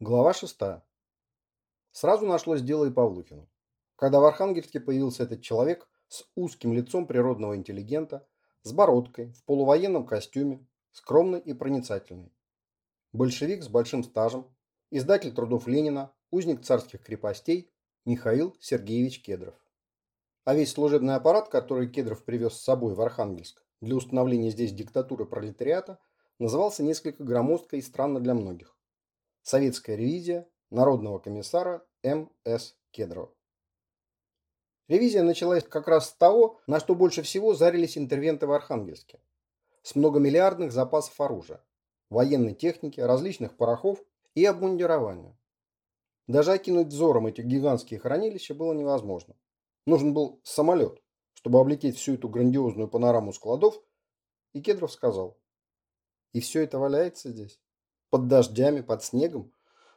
Глава 6. Сразу нашлось дело и Павлухину. Когда в Архангельске появился этот человек с узким лицом природного интеллигента, с бородкой, в полувоенном костюме, скромный и проницательный. Большевик с большим стажем, издатель трудов Ленина, узник царских крепостей Михаил Сергеевич Кедров. А весь служебный аппарат, который Кедров привез с собой в Архангельск для установления здесь диктатуры пролетариата, назывался несколько громоздко и странно для многих. Советская ревизия Народного комиссара М.С. Кедрова. Ревизия началась как раз с того, на что больше всего зарились интервенты в Архангельске. С многомиллиардных запасов оружия, военной техники, различных порохов и обмундирования. Даже окинуть взором эти гигантские хранилища было невозможно. Нужен был самолет, чтобы облететь всю эту грандиозную панораму складов, и Кедров сказал, и все это валяется здесь под дождями, под снегом,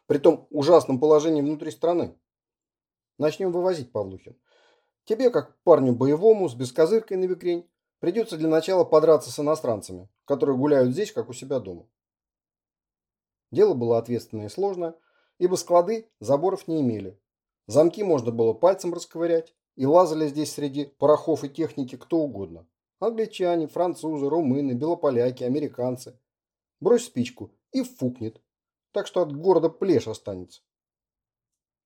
при том ужасном положении внутри страны. Начнем вывозить, Павлухин. Тебе, как парню боевому, с бескозыркой на викрень, придется для начала подраться с иностранцами, которые гуляют здесь, как у себя дома. Дело было ответственное и сложное, ибо склады заборов не имели. Замки можно было пальцем расковырять, и лазали здесь среди порохов и техники кто угодно. Англичане, французы, румыны, белополяки, американцы. Брось спичку и фукнет. Так что от города плешь останется.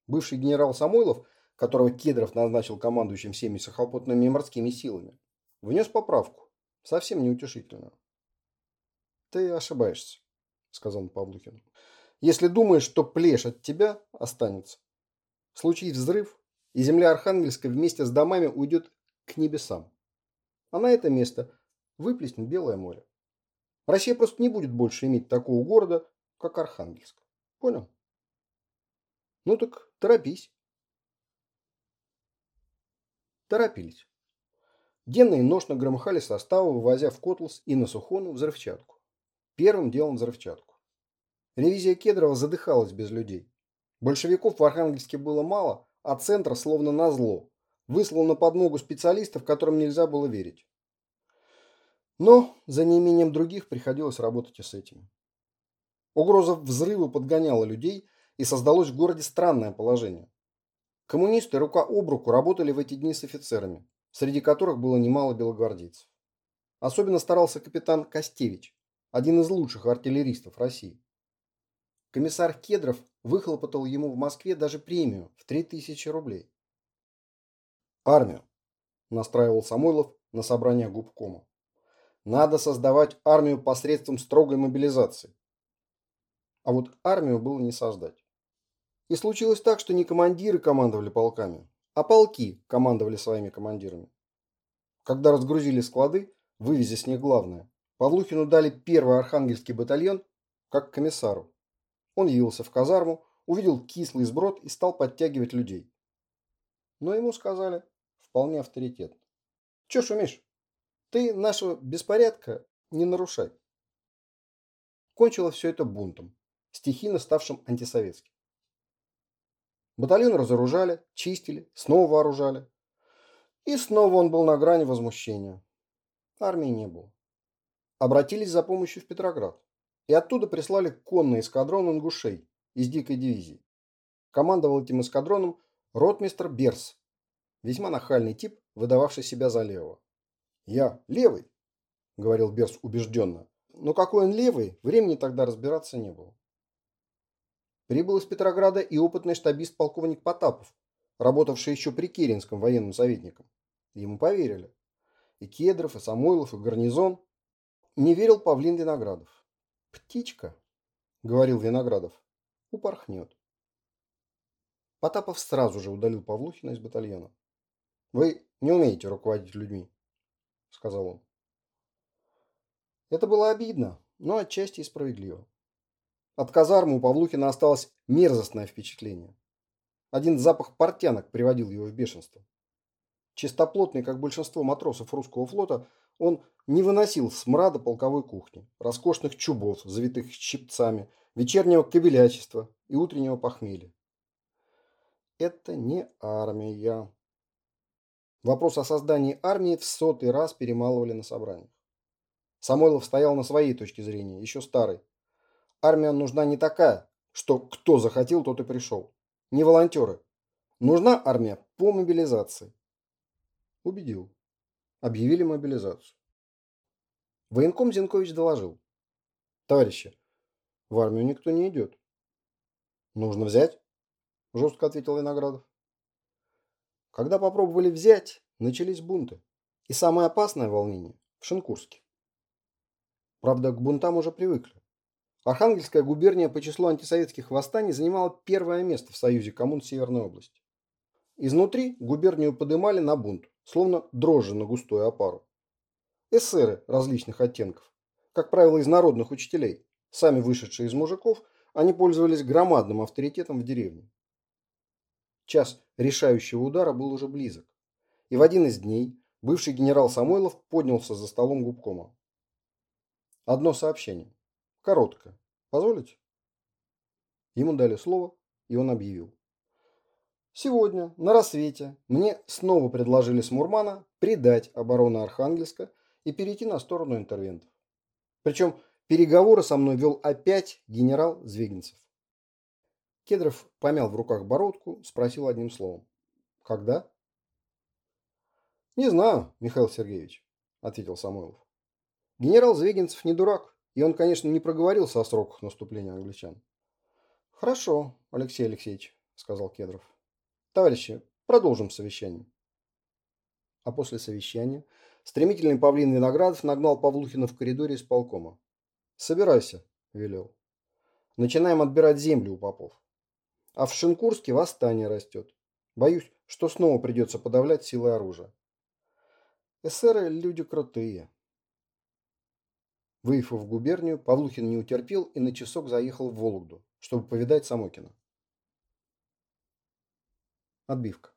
Бывший генерал Самойлов, которого Кедров назначил командующим всеми сухопутными и морскими силами, внес поправку, совсем неутешительную. «Ты ошибаешься», — сказал он Павлухину. «Если думаешь, что плешь от тебя останется. Случись взрыв, и земля Архангельска вместе с домами уйдет к небесам. А на это место выплеснет Белое море. Россия просто не будет больше иметь такого города, как Архангельск. Понял? Ну так торопись. Торопились. Денно и ношно громыхали составы, вывозя в Котлс и на Сухону взрывчатку. Первым делом взрывчатку. Ревизия Кедрова задыхалась без людей. Большевиков в Архангельске было мало, а центр, словно назло, выслал на подмогу специалистов, которым нельзя было верить. Но за неимением других приходилось работать и с этим. Угроза взрыва подгоняла людей, и создалось в городе странное положение. Коммунисты рука об руку работали в эти дни с офицерами, среди которых было немало белогвардейцев. Особенно старался капитан Костевич, один из лучших артиллеристов России. Комиссар Кедров выхлопотал ему в Москве даже премию в 3000 рублей. Армию, настраивал Самойлов на собрание губкома. Надо создавать армию посредством строгой мобилизации. А вот армию было не создать. И случилось так, что не командиры командовали полками, а полки командовали своими командирами. Когда разгрузили склады, вывезя с них главное, Павлухину дали первый архангельский батальон как комиссару. Он явился в казарму, увидел кислый сброд и стал подтягивать людей. Но ему сказали вполне авторитетно. Че шумишь? Ты нашего беспорядка не нарушай. Кончилось все это бунтом, стихийно ставшим антисоветским. Батальон разоружали, чистили, снова вооружали. И снова он был на грани возмущения. Армии не было. Обратились за помощью в Петроград. И оттуда прислали конный эскадрон ингушей из дикой дивизии. Командовал этим эскадроном ротмистр Берс, весьма нахальный тип, выдававший себя за левого. «Я левый», — говорил Берс убежденно. Но какой он левый, времени тогда разбираться не было. Прибыл из Петрограда и опытный штабист полковник Потапов, работавший еще при Керенском военным советником. Ему поверили. И Кедров, и Самойлов, и Гарнизон. Не верил Павлин Виноградов. «Птичка», — говорил Виноградов, — «упорхнет». Потапов сразу же удалил Павлухина из батальона. «Вы не умеете руководить людьми», сказал он. Это было обидно, но отчасти и справедливо. От казармы у Павлухина осталось мерзостное впечатление. Один запах портянок приводил его в бешенство. Чистоплотный, как большинство матросов русского флота, он не выносил смрада полковой кухни, роскошных чубов, завитых щипцами, вечернего кобелячества и утреннего похмелья. Это не армия, Вопрос о создании армии в сотый раз перемалывали на собраниях. Самойлов стоял на своей точке зрения, еще старой. Армия нужна не такая, что кто захотел, тот и пришел. Не волонтеры. Нужна армия по мобилизации. Убедил. Объявили мобилизацию. Военком Зинкович доложил. Товарищи, в армию никто не идет. Нужно взять, жестко ответил Виноградов. Когда попробовали взять, начались бунты. И самое опасное волнение в Шинкурске. Правда, к бунтам уже привыкли. Архангельская губерния по числу антисоветских восстаний занимала первое место в Союзе коммун Северной области. Изнутри губернию подымали на бунт, словно дрожжи на густую опару. Эсеры различных оттенков, как правило, из народных учителей, сами вышедшие из мужиков, они пользовались громадным авторитетом в деревне. Час решающего удара был уже близок. И в один из дней бывший генерал Самойлов поднялся за столом губкома. Одно сообщение. Короткое. Позволите? Ему дали слово, и он объявил. Сегодня, на рассвете, мне снова предложили с Мурмана предать оборону Архангельска и перейти на сторону интервентов. Причем переговоры со мной вел опять генерал Звегинцев. Кедров помял в руках бородку, спросил одним словом. Когда? Не знаю, Михаил Сергеевич, ответил Самойлов. Генерал Звегинцев не дурак, и он, конечно, не проговорился о сроках наступления англичан. Хорошо, Алексей Алексеевич, сказал Кедров. Товарищи, продолжим совещание. А после совещания стремительный павлин Виноградов нагнал Павлухина в коридоре исполкома. «Собирайся», – велел. «Начинаем отбирать землю у попов. А в Шинкурске восстание растет. Боюсь, что снова придется подавлять силой оружия. Эсеры – люди крутые. Выехав в губернию, Павлухин не утерпел и на часок заехал в Вологду, чтобы повидать Самокина. Отбивка.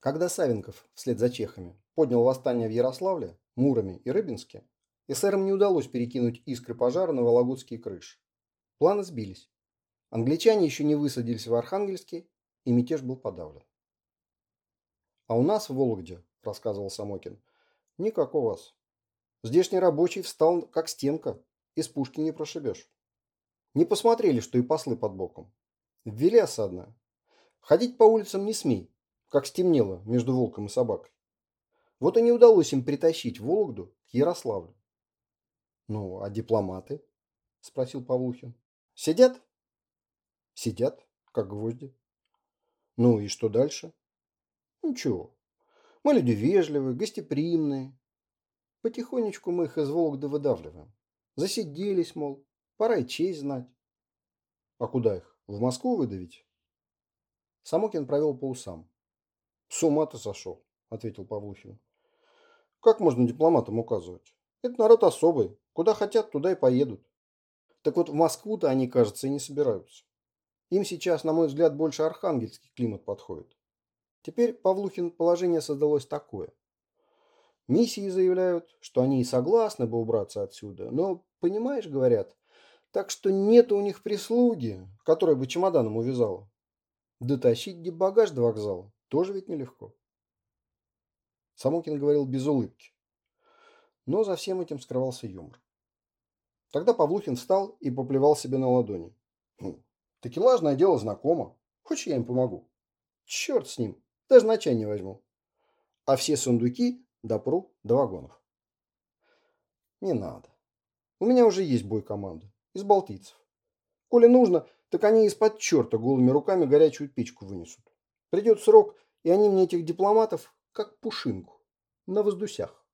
Когда Савенков, вслед за чехами, поднял восстание в Ярославле, Муроме и Рыбинске, эсерам не удалось перекинуть искры пожара на вологодские крыши. Планы сбились. Англичане еще не высадились в Архангельске, и мятеж был подавлен. «А у нас в Вологде, — рассказывал Самокин, — никак у вас. Здешний рабочий встал как стенка, из пушки не прошибешь. Не посмотрели, что и послы под боком. Ввели осадное. Ходить по улицам не смей, как стемнело между волком и собакой. Вот и не удалось им притащить Вологду к Ярославлю. Ну, а дипломаты? Спросил Павлухин. Сидят? Сидят, как гвозди. Ну и что дальше? Ничего. Мы люди вежливые, гостеприимные, Потихонечку мы их из Вологды выдавливаем. Засиделись, мол, пора и честь знать. А куда их? В Москву выдавить? Самокин провел по усам. С ума ты сошел, ответил Павлухин. Как можно дипломатам указывать? Это народ особый. Куда хотят, туда и поедут. Так вот в Москву-то они, кажется, и не собираются. Им сейчас, на мой взгляд, больше архангельский климат подходит. Теперь Павлухин положение создалось такое. Миссии заявляют, что они и согласны бы убраться отсюда, но, понимаешь, говорят, так что нет у них прислуги, которая бы чемоданом увязала. Дотащить багаж до вокзала тоже ведь нелегко. Самокин говорил без улыбки. Но за всем этим скрывался юмор. Тогда Павлухин встал и поплевал себе на ладони. «Хм, такелажное дело знакомо. Хочешь, я им помогу? Черт с ним, даже на чай не возьму. А все сундуки допру до вагонов. Не надо. У меня уже есть бой команды. Из балтийцев. Коли нужно, так они из-под черта голыми руками горячую печку вынесут. Придет срок, и они мне этих дипломатов, как пушинку, на воздусях.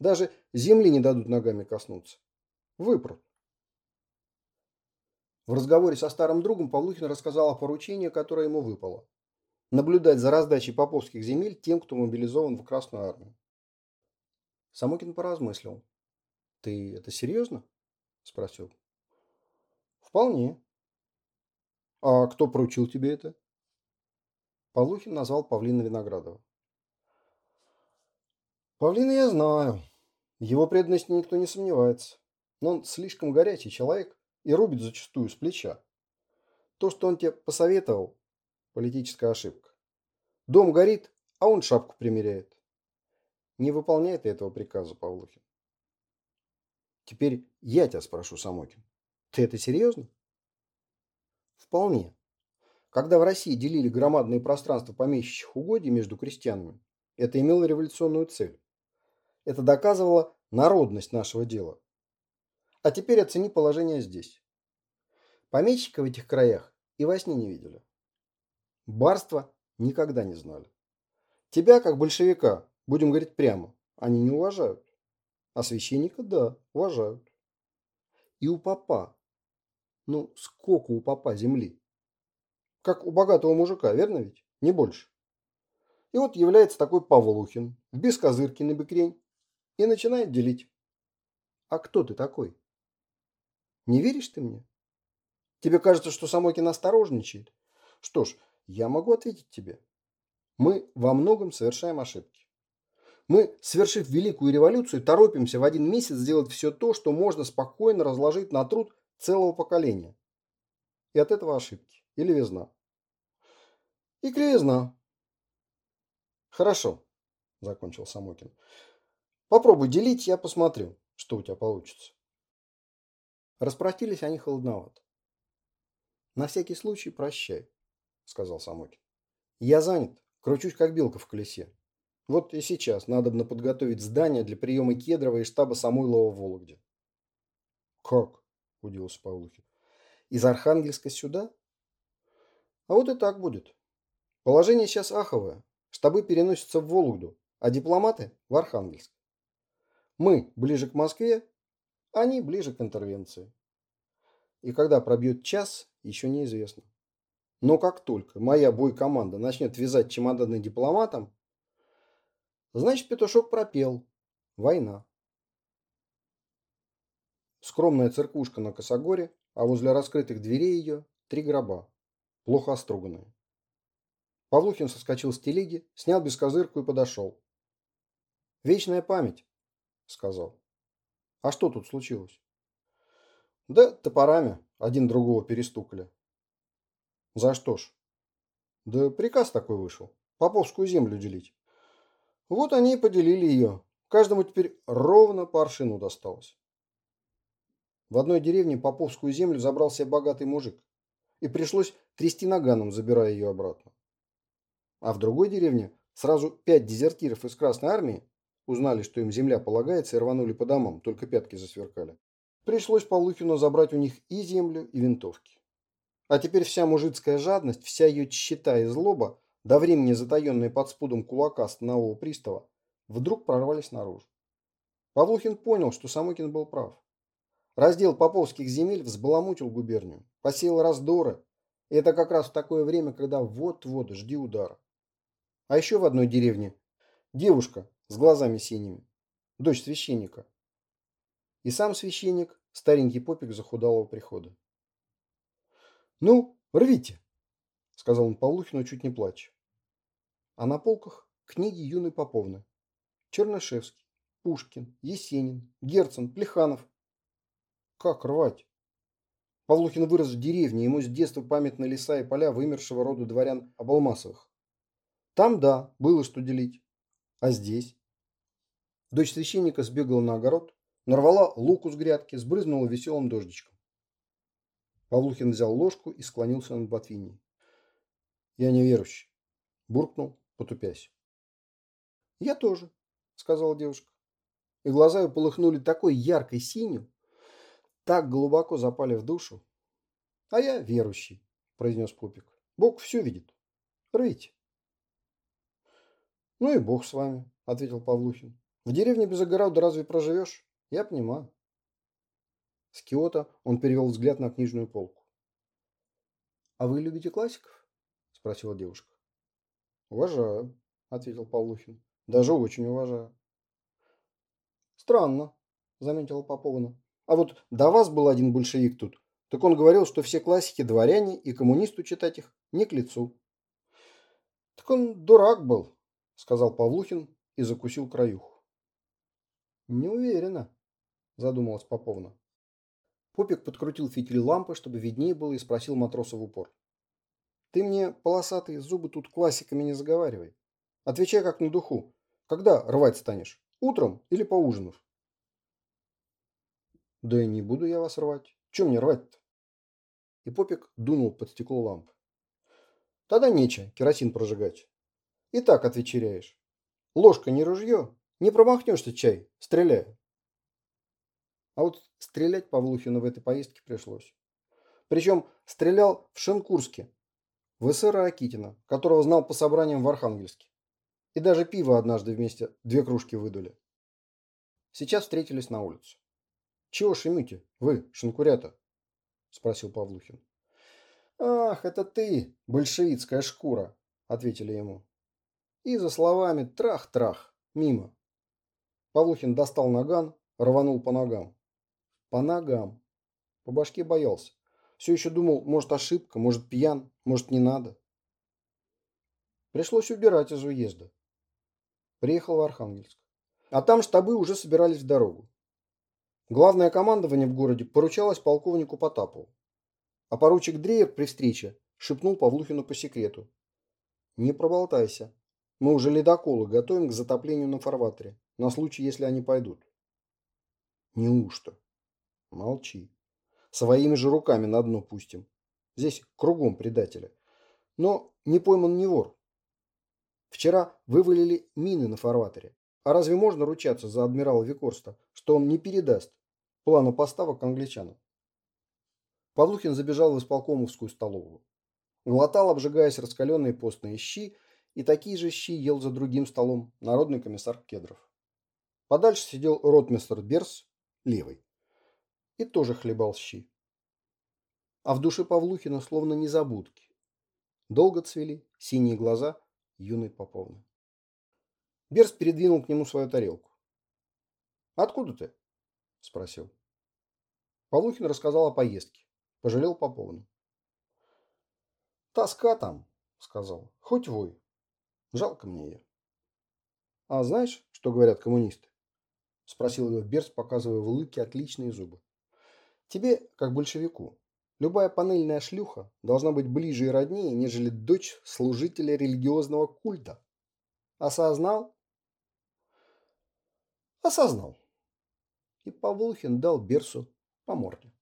Даже земли не дадут ногами коснуться. Выпрут. В разговоре со старым другом Павлухин рассказал о поручении, которое ему выпало. Наблюдать за раздачей поповских земель тем, кто мобилизован в Красную Армию. Самокин поразмыслил. «Ты это серьезно?» – спросил. «Вполне». «А кто поручил тебе это?» Павлухин назвал Павлина Виноградова. «Павлина я знаю. Его преданности никто не сомневается. Но он слишком горячий человек и рубит зачастую с плеча. То, что он тебе посоветовал – политическая ошибка. Дом горит, а он шапку примеряет. Не выполняет этого приказа Павлухин. Теперь я тебя спрошу, Самокин. Ты это серьезно? Вполне. Когда в России делили громадные пространства помещичьих угодий между крестьянами, это имело революционную цель. Это доказывало народность нашего дела. А теперь оцени положение здесь. Помещика в этих краях и во сне не видели. Барства никогда не знали. Тебя, как большевика, будем говорить прямо, они не уважают. А священника, да, уважают. И у папа. Ну, сколько у папа земли? Как у богатого мужика, верно ведь? Не больше. И вот является такой Павлухин, без козырки на бекрень, и начинает делить. А кто ты такой? Не веришь ты мне? Тебе кажется, что Самокин осторожничает? Что ж, я могу ответить тебе. Мы во многом совершаем ошибки. Мы, совершив великую революцию, торопимся в один месяц сделать все то, что можно спокойно разложить на труд целого поколения. И от этого ошибки. Или везна. И кривизна. Хорошо, закончил Самокин. Попробуй делить, я посмотрю, что у тебя получится. Распростились они холодновато. На всякий случай прощай, сказал Самокин. Я занят, кручусь как белка в колесе. Вот и сейчас надо бы подготовить здание для приема Кедрова и штаба Самойлова в Вологде. Как? Удивился Павлухин. Из Архангельска сюда? А вот и так будет. Положение сейчас аховое. Штабы переносятся в Вологду, а дипломаты в Архангельск. Мы ближе к Москве, они ближе к интервенции. И когда пробьет час, еще неизвестно. Но как только моя бой-команда начнет вязать чемоданы дипломатам, значит петушок пропел. Война. Скромная церквушка на Косогоре, а возле раскрытых дверей ее три гроба, плохо оструганные. Павлухин соскочил с телеги, снял бескозырку и подошел. «Вечная память», — сказал. «А что тут случилось?» «Да топорами один другого перестукали». «За что ж?» «Да приказ такой вышел. Поповскую землю делить». Вот они и поделили ее. Каждому теперь ровно по аршину досталось. В одной деревне Поповскую землю забрал себе богатый мужик. И пришлось трясти наганом, забирая ее обратно. А в другой деревне сразу пять дезертиров из Красной Армии узнали, что им земля полагается, и рванули по домам, только пятки засверкали. Пришлось Полухину забрать у них и землю, и винтовки. А теперь вся мужицкая жадность, вся ее тщета и злоба, до времени затаенные под спудом кулака станового пристава, вдруг прорвались наружу. Павлухин понял, что Самокин был прав. Раздел поповских земель взбаламутил губернию, посеял раздоры, и это как раз в такое время, когда вот-вот жди удара. А еще в одной деревне девушка с глазами синими, дочь священника. И сам священник, старенький попик захудалого прихода. «Ну, рвите!» – сказал он Павлухину, чуть не плача. А на полках книги юной Поповны. Чернышевский, Пушкин, Есенин, Герцен, Плеханов. Как рвать? Павлухин вырос в деревне, ему с детства памятны леса и поля вымершего рода дворян Абалмасовых. Там, да, было что делить. А здесь? Дочь священника сбегала на огород, нарвала луку с грядки, сбрызнула веселым дождичком. Павлухин взял ложку и склонился над Ботвиней. «Я неверующий», – буркнул, потупясь. «Я тоже», – сказала девушка. И глаза ее полыхнули такой яркой синью, так глубоко запали в душу. «А я верующий», – произнес Пупик. «Бог все видит. Рвите». «Ну и бог с вами», – ответил Павлухин. «В деревне без огорода разве проживешь? Я понимаю». С Киота он перевел взгляд на книжную полку. «А вы любите классиков?» – спросила девушка. «Уважаю», – ответил Павлухин. «Даже очень уважаю». «Странно», – заметила Поповна. «А вот до вас был один большевик тут. Так он говорил, что все классики дворяне и коммунисту читать их не к лицу». «Так он дурак был», – сказал Павлухин и закусил краюху. «Не уверена», – задумалась Поповна. Попик подкрутил фитиль лампы, чтобы виднее было, и спросил матроса в упор. «Ты мне, полосатые зубы тут классиками не заговаривай. Отвечай как на духу. Когда рвать станешь? Утром или поужинав?» «Да и не буду я вас рвать. Чем мне рвать-то? И Попик дунул под стекло лампы. Тогда нече керосин прожигать. И так отвечеряешь. Ложка не ружье, не промахнешься чай, стреляй. А вот стрелять Павлухину в этой поездке пришлось. Причем стрелял в Шенкурске, в эсера Акитина, которого знал по собраниям в Архангельске. И даже пиво однажды вместе две кружки выдули. Сейчас встретились на улице. «Чего шумите, вы, шинкурята?» – спросил Павлухин. «Ах, это ты, большевицкая шкура!» – ответили ему. И за словами «трах-трах» мимо. Павлухин достал наган, рванул по ногам. По ногам. По башке боялся. Все еще думал, может ошибка, может пьян, может не надо. Пришлось убирать из уезда. Приехал в Архангельск. А там штабы уже собирались в дорогу. Главное командование в городе поручалось полковнику Потапову. А поручик Дрейер при встрече шепнул Павлухину по секрету. «Не проболтайся. Мы уже ледоколы готовим к затоплению на фарватере, на случай, если они пойдут». «Неужто?» «Молчи. Своими же руками на дно пустим. Здесь кругом предатели. Но не пойман не вор. Вчера вывалили мины на фарватере. А разве можно ручаться за адмирала Викорста, что он не передаст плана поставок англичанам? Павлухин забежал в исполкомовскую столовую. Глотал, обжигаясь раскаленные постные щи, и такие же щи ел за другим столом народный комиссар Кедров. Подальше сидел ротмистр Берс, левый, и тоже хлебал щи. А в душе Павлухина словно незабудки. Долго цвели синие глаза юной Поповны. Берс передвинул к нему свою тарелку. «Откуда ты?» – спросил. Полухин рассказал о поездке. Пожалел Поповну. «Тоска там», – сказал. «Хоть вой. Жалко мне ее». «А знаешь, что говорят коммунисты?» – спросил его Берс, показывая в улыбке отличные зубы. «Тебе, как большевику, любая панельная шлюха должна быть ближе и роднее, нежели дочь служителя религиозного культа. Осознал?» Осознал. И Павлухин дал Берсу по морде.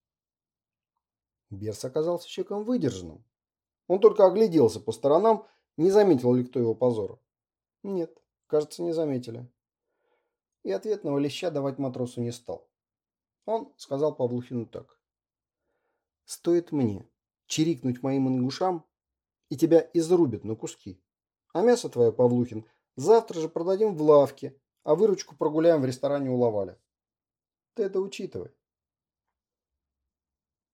Берс оказался человеком выдержанным. Он только огляделся по сторонам, не заметил ли кто его позора. Нет, кажется, не заметили. И ответного леща давать матросу не стал. Он сказал Павлухину так. «Стоит мне чирикнуть моим ингушам, и тебя изрубят на куски. А мясо твое, Павлухин, завтра же продадим в лавке, а выручку прогуляем в ресторане у Лаваля. Ты это учитывай.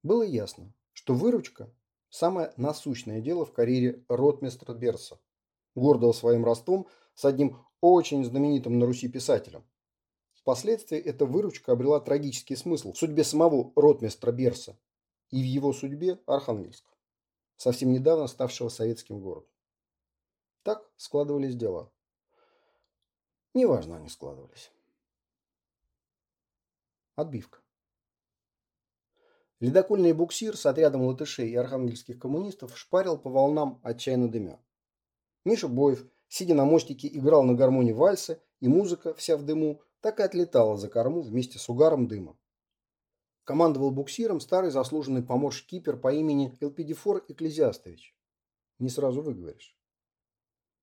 Было ясно, что выручка – самое насущное дело в карьере ротмистра Берса, гордого своим ростом с одним очень знаменитым на Руси писателем. Впоследствии эта выручка обрела трагический смысл в судьбе самого ротмистра Берса и в его судьбе Архангельска, совсем недавно ставшего советским городом. Так складывались дела. Неважно они складывались. Отбивка. Ледокольный буксир с отрядом латышей и архангельских коммунистов шпарил по волнам отчаянно дымя. Миша Боев, сидя на мостике, играл на гармоне вальсы, и музыка, вся в дыму, так и отлетала за корму вместе с угаром дыма. Командовал буксиром старый заслуженный помощник-кипер по имени Элпидифор Экклезиастович. Не сразу выговоришь.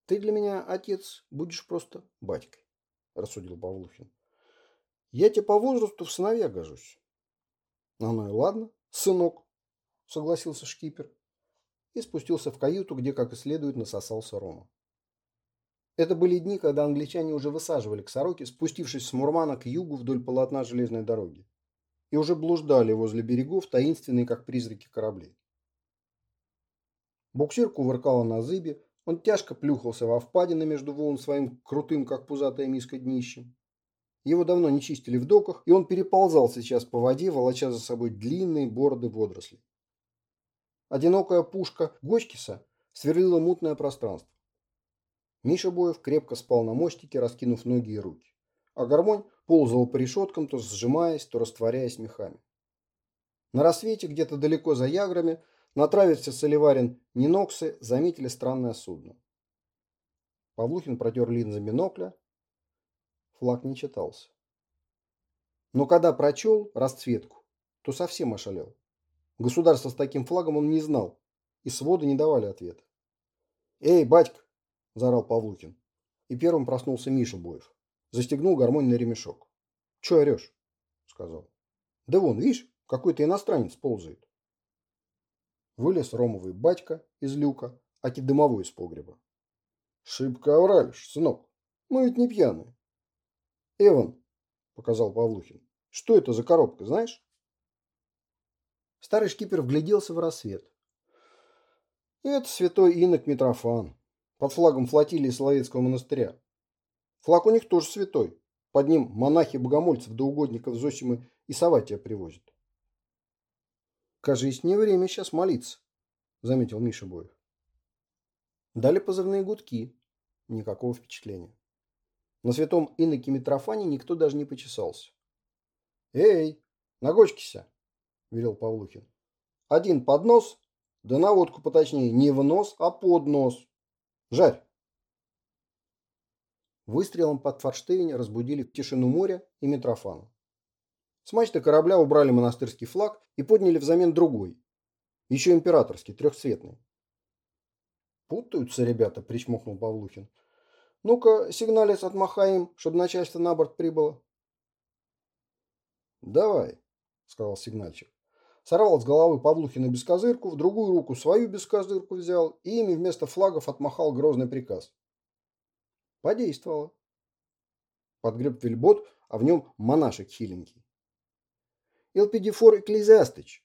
Ты для меня, отец, будешь просто батькой, рассудил Павлухин. Я тебе по возрасту в сыновья гожусь. Ну и ладно, сынок, согласился шкипер и спустился в каюту, где, как и следует, насосался Рома. Это были дни, когда англичане уже высаживали к Сороке, спустившись с Мурмана к югу вдоль полотна железной дороги, и уже блуждали возле берегов, таинственные, как призраки кораблей. Буксир кувыркала на зыбе, он тяжко плюхался во впадины между волн своим крутым, как пузатая миска, днищем. Его давно не чистили в доках, и он переползал сейчас по воде, волоча за собой длинные бороды водорослей. Одинокая пушка Гочкиса сверлила мутное пространство. Миша Боев крепко спал на мостике, раскинув ноги и руки. А гармонь ползал по решеткам, то сжимаясь, то растворяясь мехами. На рассвете, где-то далеко за яграми, на траверсе Соливарин Ниноксы заметили странное судно. Павлухин протер линзы бинокля. Флаг не читался. Но когда прочел расцветку, то совсем ошалел. Государства с таким флагом он не знал, и своды не давали ответа. «Эй, батька!» – заорал Павлукин. И первым проснулся Миша Боев. Застегнул гармонь на ремешок. «Че орешь?» – сказал. «Да вон, видишь, какой-то иностранец ползает». Вылез ромовый батька из люка, аки дымовой из погреба. «Шибко овралишь, сынок. Мы ведь не пьяные». «Эван», – показал Павлухин, – «что это за коробка, знаешь?» Старый шкипер вгляделся в рассвет. Это святой инок Митрофан, под флагом флотилии Соловецкого монастыря. Флаг у них тоже святой. Под ним монахи богомольцев да угодников Зосимы и Саватия привозят. «Кажись, не время сейчас молиться», — заметил Миша Боев. Дали позывные гудки. Никакого впечатления. На святом иноке Митрофане никто даже не почесался. «Эй, ногочкися!» – велел Павлухин. «Один под нос, да на водку поточнее, не в нос, а под нос. Жарь!» Выстрелом под форштевень разбудили тишину моря и Митрофана. С мачты корабля убрали монастырский флаг и подняли взамен другой, еще императорский, трехцветный. «Путаются ребята», – причмокнул Павлухин. «Ну-ка, сигналец отмахаем, чтобы начальство на борт прибыло». «Давай», – сказал сигнальщик. Сорвал с головы Павлухина бескозырку, в другую руку свою бескозырку взял и ими вместо флагов отмахал грозный приказ. Подействовало. Подгреб вельбот, а в нем монашек хиленький. Элпидифор Экклезиастыч,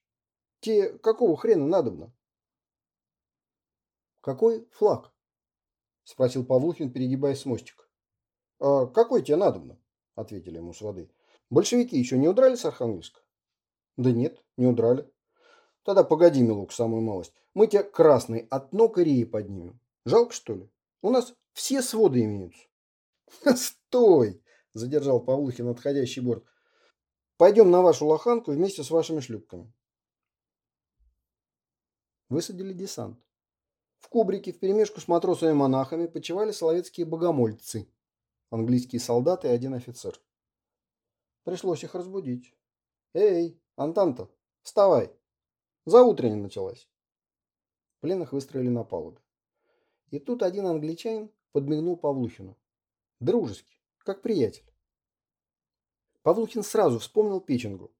те какого хрена надобно? Какой флаг? Спросил Павлухин, перегибаясь с мостика. А какой тебе надобно? Ответили ему с воды. Большевики еще не удрали с Архангельска? Да нет, не удрали. Тогда погоди, милок, самую малость. Мы тебе красный от ног и поднимем. Жалко, что ли? У нас все своды имеются. Стой! Задержал Павлухин отходящий борт. Пойдем на вашу лоханку вместе с вашими шлюпками. Высадили десант. В кубрике вперемешку с матросами-монахами почивали соловецкие богомольцы, английские солдаты и один офицер. Пришлось их разбудить. «Эй, Антанта, вставай! За утренней началась!» Пленных выстроили на палубе. И тут один англичанин подмигнул Павлухину. Дружески, как приятель. Павлухин сразу вспомнил Печенгу.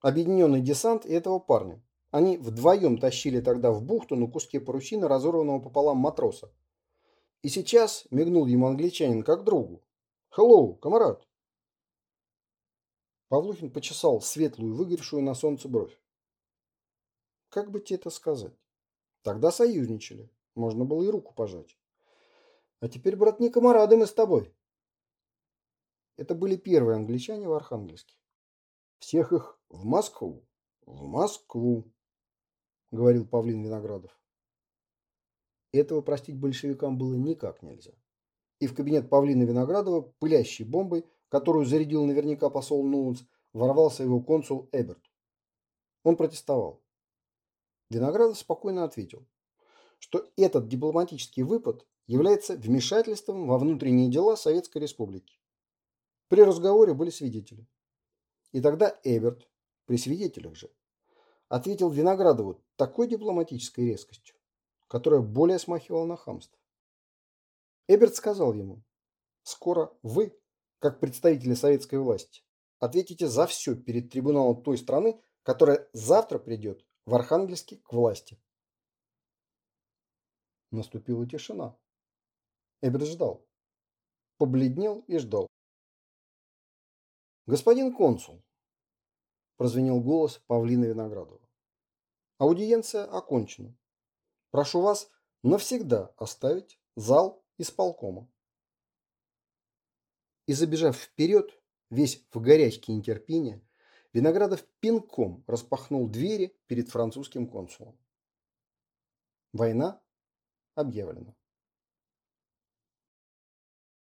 Объединенный десант и этого парня. Они вдвоем тащили тогда в бухту на куске парусины разорванного пополам матроса. И сейчас мигнул ему англичанин как другу. «Хеллоу, комарат!» Павлухин почесал светлую, выгоревшую на солнце бровь. Как бы тебе это сказать? Тогда союзничали. Можно было и руку пожать. А теперь, брат, не комарады мы с тобой. Это были первые англичане в Архангельске. Всех их в Москву, в Москву, говорил Павлин Виноградов. Этого простить большевикам было никак нельзя. И в кабинет Павлина Виноградова, пылящей бомбой, которую зарядил наверняка посол Ноунс, ворвался его консул Эберт. Он протестовал. Виноградов спокойно ответил, что этот дипломатический выпад является вмешательством во внутренние дела Советской Республики. При разговоре были свидетели. И тогда Эберт, при свидетелях же, ответил Виноградову такой дипломатической резкостью, которая более смахивала на хамство. Эберт сказал ему, скоро вы, как представители советской власти, ответите за все перед трибуналом той страны, которая завтра придет в Архангельске к власти. Наступила тишина. Эберт ждал. Побледнел и ждал. «Господин консул», – прозвенел голос Павлина Виноградова, – «аудиенция окончена. Прошу вас навсегда оставить зал исполкома». И забежав вперед, весь в горячке нетерпения, Виноградов пинком распахнул двери перед французским консулом. Война объявлена.